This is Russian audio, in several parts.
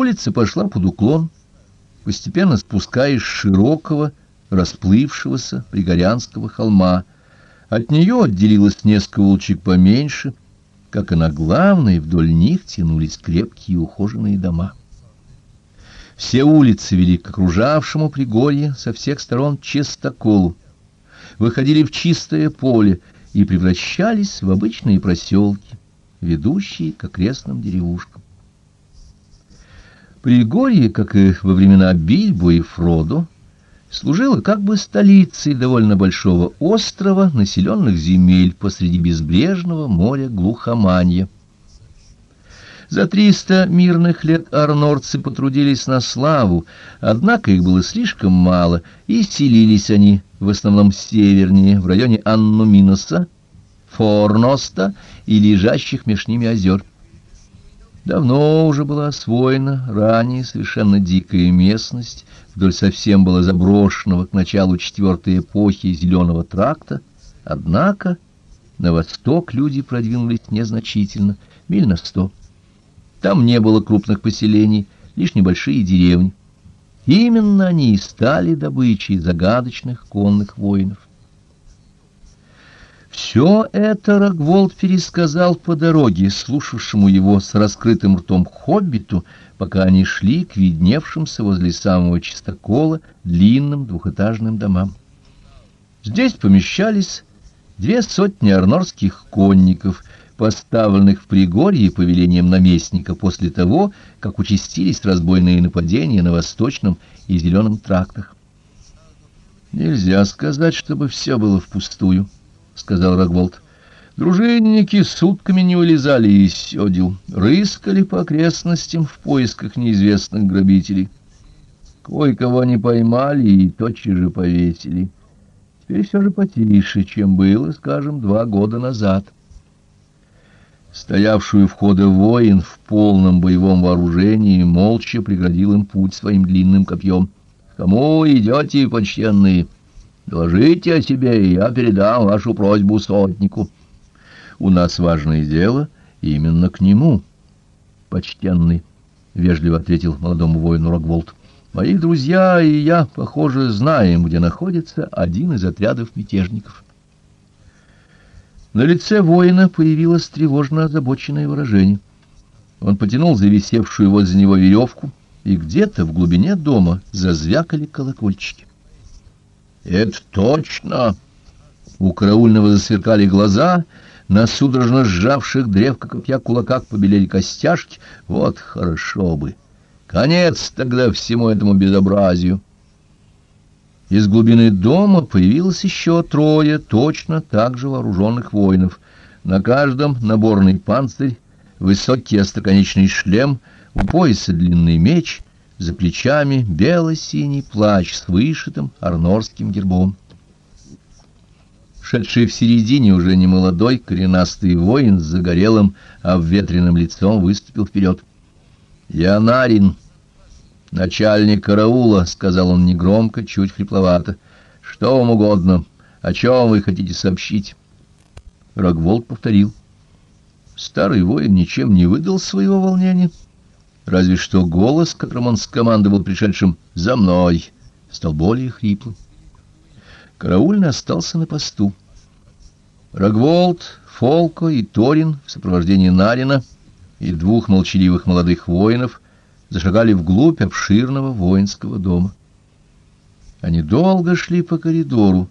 Улица пошла под уклон, постепенно спускаясь с широкого, расплывшегося пригорянского холма. От нее отделилось несколько улочек поменьше, как и на главной, вдоль них тянулись крепкие ухоженные дома. Все улицы вели к окружавшему Пригорье со всех сторон чистоколу, выходили в чистое поле и превращались в обычные проселки, ведущие к окрестным деревушкам. Пригорье, как и во времена Бильбо и Фродо, служило как бы столицей довольно большого острова, населенных земель посреди безбрежного моря глухоманья. За триста мирных лет арнорцы потрудились на славу, однако их было слишком мало, и селились они в основном севернее, в районе Аннуминоса, Форноста и лежащих меж ними озер. Давно уже была освоена ранее совершенно дикая местность, вдоль совсем была заброшенного к началу четвертой эпохи зеленого тракта, однако на восток люди продвинулись незначительно, миль на сто. Там не было крупных поселений, лишь небольшие деревни. Именно они и стали добычей загадочных конных воинов. Все это Рогволд пересказал по дороге, слушавшему его с раскрытым ртом хоббиту, пока они шли к видневшимся возле самого чистокола длинным двухэтажным домам. Здесь помещались две сотни арнорских конников, поставленных в Пригорье повелением наместника после того, как участились разбойные нападения на Восточном и Зеленом трактах. Нельзя сказать, чтобы все было впустую. — сказал Рогволд. Дружинники сутками не вылезали из седел, рыскали по окрестностям в поисках неизвестных грабителей. Кое-кого они поймали и тотчас же повесили. Теперь все же потише, чем было, скажем, два года назад. Стоявшую входа воин в полном боевом вооружении молча преградил им путь своим длинным копьем. «Кому идете, почтенные?» Доложите о себе, и я передам вашу просьбу сотнику. У нас важное дело именно к нему, почтенный, — вежливо ответил молодому воину Рогволд. Мои друзья и я, похоже, знаем, где находится один из отрядов мятежников. На лице воина появилось тревожно озабоченное выражение. Он потянул зависевшую возле него веревку, и где-то в глубине дома зазвякали колокольчики. Это точно. У караульного засверкали глаза, на судорожно сжавших древко копья кулаках побелели костяшки. Вот хорошо бы. Конец тогда всему этому безобразию. Из глубины дома появилось еще трое точно так же вооруженных воинов. На каждом наборный панцирь, высокий остроконечный шлем, у пояса длинный меч — за плечами бело-синий плащ с вышитым арнорским гербом. Шедший в середине уже не молодой, коренастый воин с загорелым, обветренным лицом выступил вперед. «Я Нарин, начальник караула», — сказал он негромко, чуть хрипловато. «Что вам угодно? О чем вы хотите сообщить?» Рогволд повторил. Старый воин ничем не выдал своего волнения разве что голос, которым он скомандовал пришедшим «За мной!» стал более хриплым. Караульный остался на посту. Рогволд, Фолко и Торин в сопровождении Нарина и двух молчаливых молодых воинов зашагали вглубь обширного воинского дома. Они долго шли по коридору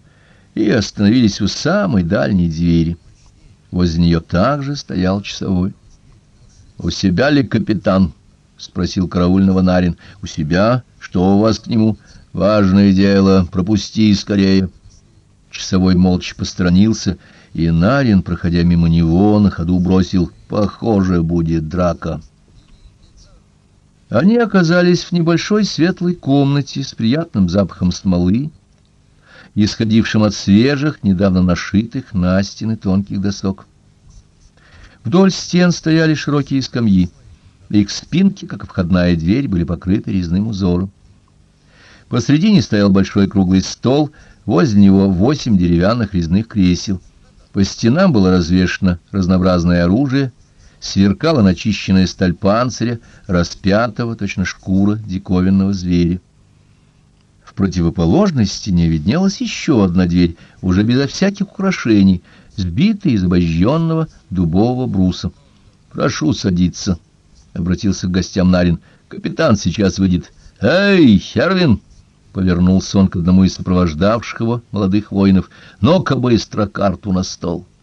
и остановились у самой дальней двери. Возле нее также стоял часовой. «У себя ли капитан?» — спросил караульного Нарин. — У себя? Что у вас к нему? — Важное дело. Пропусти скорее. Часовой молча посторонился, и Нарин, проходя мимо него, на ходу бросил «Похоже, будет драка». Они оказались в небольшой светлой комнате с приятным запахом смолы, исходившим от свежих, недавно нашитых на стены тонких досок. Вдоль стен стояли широкие скамьи. Их спинки, как и входная дверь, были покрыты резным узором. Посредине стоял большой круглый стол, возле него восемь деревянных резных кресел. По стенам было развешено разнообразное оружие, сверкала начищенная сталь панциря, распятого, точно шкура диковинного зверя. В противоположной стене виднелась еще одна дверь, уже безо всяких украшений, сбитая из обожженного дубового бруса. — Прошу садиться, — обратился к гостям Нарин. — Капитан сейчас выйдет. — Эй, Хервин! — повернулся он к одному из сопровождавших его молодых воинов. — Ну-ка быстро карту на стол. —